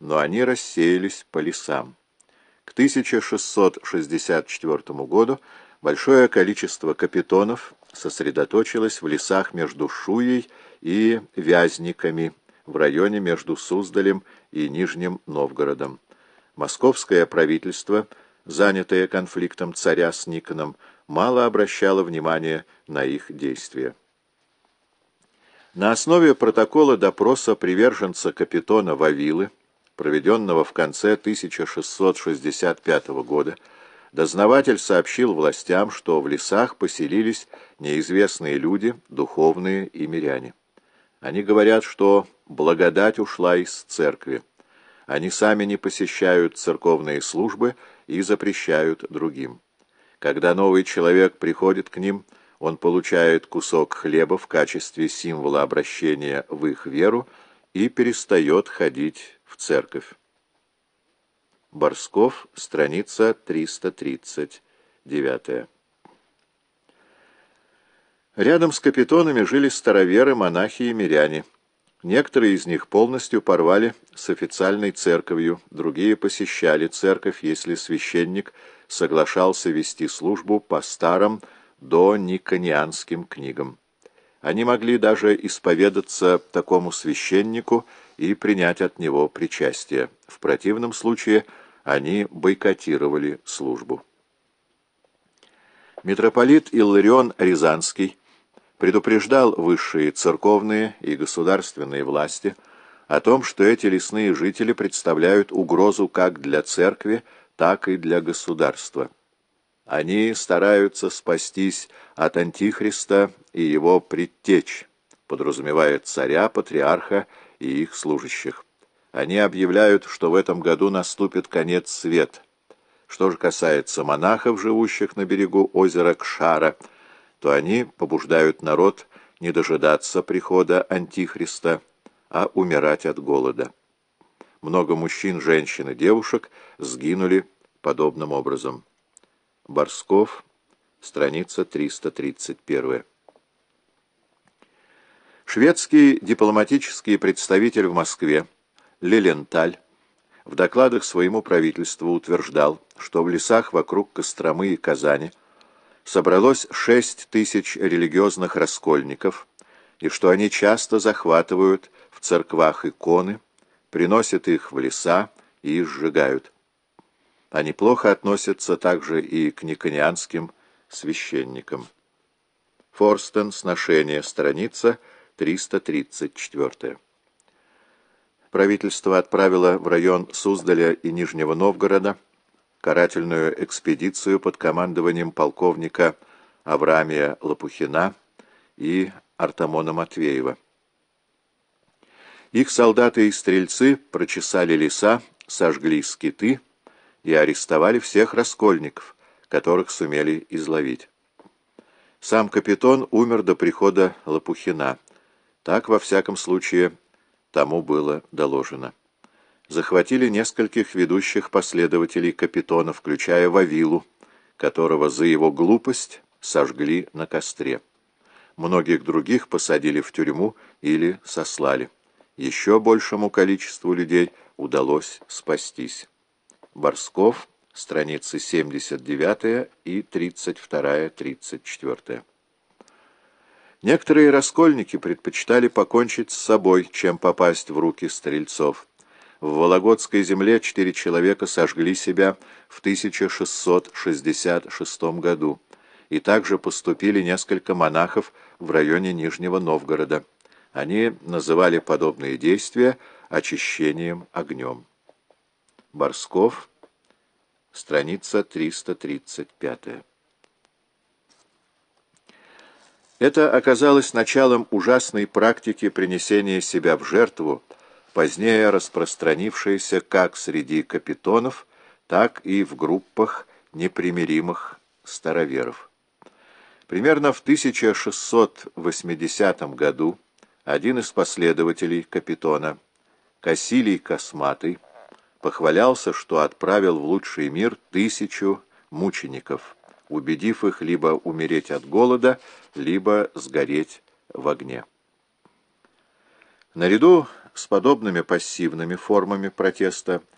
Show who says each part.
Speaker 1: но они рассеялись по лесам. К 1664 году большое количество капитонов сосредоточилось в лесах между Шуей и Вязниками в районе между Суздалем и Нижним Новгородом. Московское правительство, занятое конфликтом царя с Никоном, мало обращало внимания на их действия. На основе протокола допроса приверженца капитона Вавилы, проведенного в конце 1665 года, дознаватель сообщил властям, что в лесах поселились неизвестные люди, духовные и миряне. Они говорят, что благодать ушла из церкви. Они сами не посещают церковные службы и запрещают другим. Когда новый человек приходит к ним, он получает кусок хлеба в качестве символа обращения в их веру и перестает ходить в церковь. Борсков, страница 339. Рядом с капитонами жили староверы, монахи и миряне. Некоторые из них полностью порвали с официальной церковью, другие посещали церковь, если священник соглашался вести службу по старым до никонианским книгам. Они могли даже исповедаться такому священнику и принять от него причастие. В противном случае они бойкотировали службу. Митрополит Илларион Рязанский предупреждал высшие церковные и государственные власти о том, что эти лесные жители представляют угрозу как для церкви, так и для государства. Они стараются спастись от Антихриста и его предтеч, подразумевая царя, патриарха и их служащих. Они объявляют, что в этом году наступит конец света. Что же касается монахов, живущих на берегу озера Кшара, то они побуждают народ не дожидаться прихода Антихриста, а умирать от голода. Много мужчин, женщин и девушек сгинули подобным образом. Борсков, страница 331. Шведский дипломатический представитель в Москве Леленталь в докладах своему правительству утверждал, что в лесах вокруг Костромы и Казани собралось шесть тысяч религиозных раскольников, и что они часто захватывают в церквах иконы, приносят их в леса и сжигают. Они плохо относятся также и к никонианским священникам. Форстен, сношение, страница 334. Правительство отправило в район Суздаля и Нижнего Новгорода карательную экспедицию под командованием полковника Авраамия Лопухина и Артамона Матвеева. Их солдаты и стрельцы прочесали леса, сожгли скиты и арестовали всех раскольников, которых сумели изловить. Сам капитан умер до прихода Лопухина. Так, во всяком случае, тому было доложено. Захватили нескольких ведущих последователей капитона, включая Вавилу, которого за его глупость сожгли на костре. Многих других посадили в тюрьму или сослали. Еще большему количеству людей удалось спастись. Борсков, страницы 79 и 32-34. Некоторые раскольники предпочитали покончить с собой, чем попасть в руки стрельцов. В Вологодской земле четыре человека сожгли себя в 1666 году, и также поступили несколько монахов в районе Нижнего Новгорода. Они называли подобные действия очищением огнем. Борсков, страница 335. Это оказалось началом ужасной практики принесения себя в жертву, позднее распространившейся как среди капитонов, так и в группах непримиримых староверов. Примерно в 1680 году один из последователей капитона, Кассилий Косматый, похвалялся, что отправил в лучший мир тысячу мучеников, убедив их либо умереть от голода, либо сгореть в огне. Наряду с подобными пассивными формами протеста